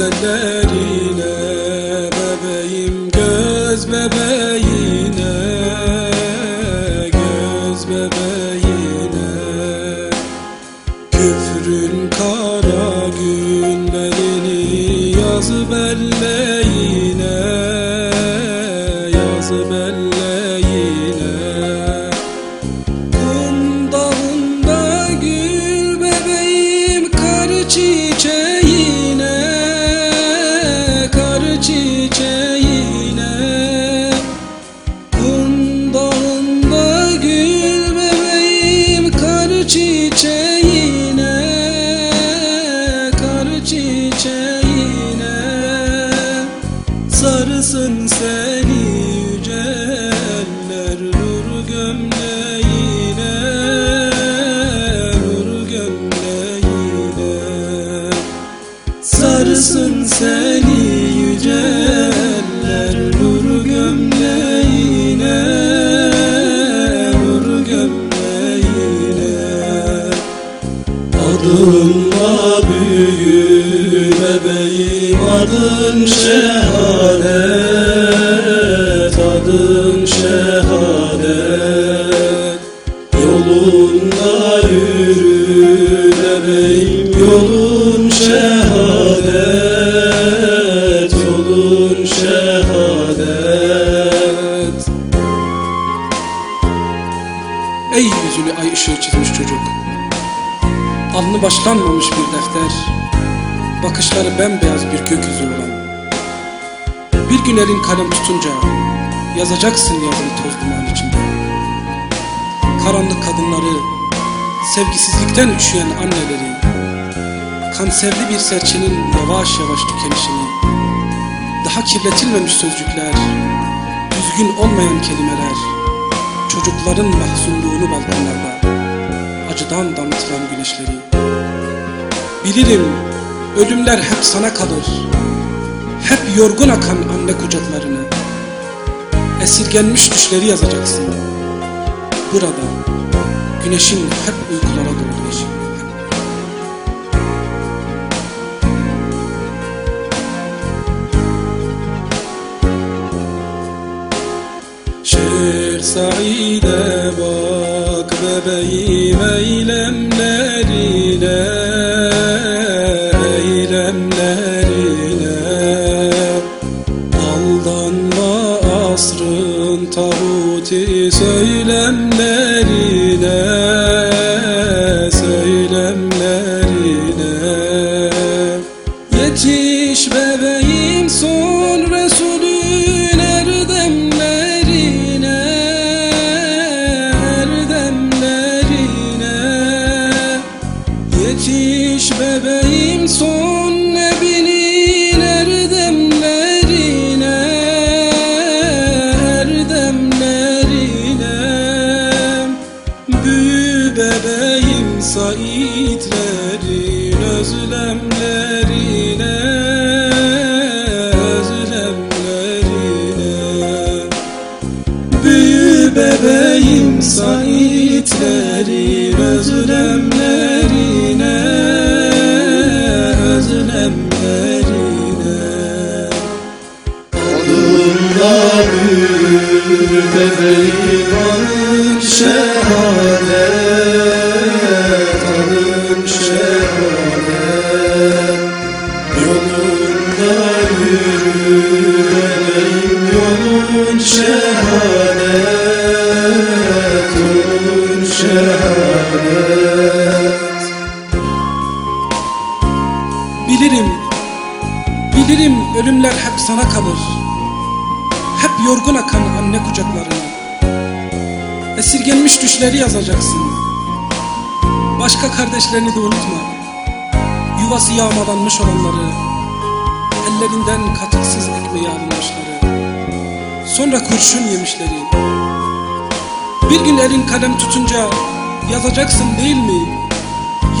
Yaz ellerine bebeğim göz bebeğine Göz bebeğine. Küfrün kara günlerini yaz belleğine Yaz belleğine Sarısın seni yüceller nur gömleğine Nur gömleğine. Sarısın Adınla büyü bebeğim adın şehadet Adın şehadet. Yolunda yürü bebeğim yolun şehadet Yolun şehadet. Ey yüzünü ay ışığı çizmiş çocuk Alnı başlanmamış bir defter. Bakışları bembeyaz bir gökyüzü olan. Bir gün elin kalem tutunca Yazacaksın yazını toz duman içinde. Karanlık kadınları Sevgisizlikten üşüyen anneleri Kanserli bir serçenin yavaş yavaş tükenişini Daha kirletilmemiş sözcükler Düzgün olmayan kelimeler Çocukların mahzunluğunu balkonlarda acıdan damlatılan güneşleri. Bilirim ölümler hep sana kalır. Hep yorgun akan anne kucaklarını. Esirgenmiş düşleri yazacaksın. Burada güneşin hep uykulara doğru eşiyor Şer Said'e bak bebeğim eylemlerine Aldanma asrın söylemlerine Söylemlerine Yetiş bebeğim son Nebinin erdemlerine Erdemlerine Büyü bebeğim Saidlerin özlemlerine Özlemlerine. Büyü bebeğim Saidlerin Büyür bebeğim adın şehadet Yolunda yürü yolun şehadet Yolun şehadet Bilirim, bilirim ölümler hep sana Hep yorgun akan anne kucaklarına. Esirgenmiş düşleri yazacaksın. Başka kardeşlerini de unutma. Yuvası yağmalanmış olanları. Ellerinden katıksız ekmeği alınmışları Sonra kurşun yemişleri. Bir gün elin kalem tutunca Yazacaksın değil mi?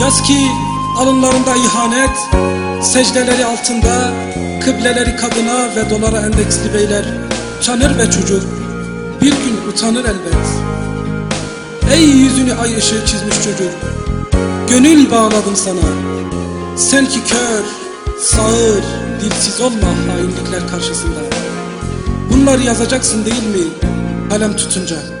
Yaz ki alınlarında ihanet Secdeleri altında Kıbleleri kadına ve dolara endeksli beyler Çanır ve çocuk Bir gün utanır elbet Ey yüzünü ay ışığı çizmiş çocuk Gönül bağladım sana Sen ki kör Sağır, dilsiz olma hainlikler karşısında. Bunları yazacaksın değil mi kalem tutunca?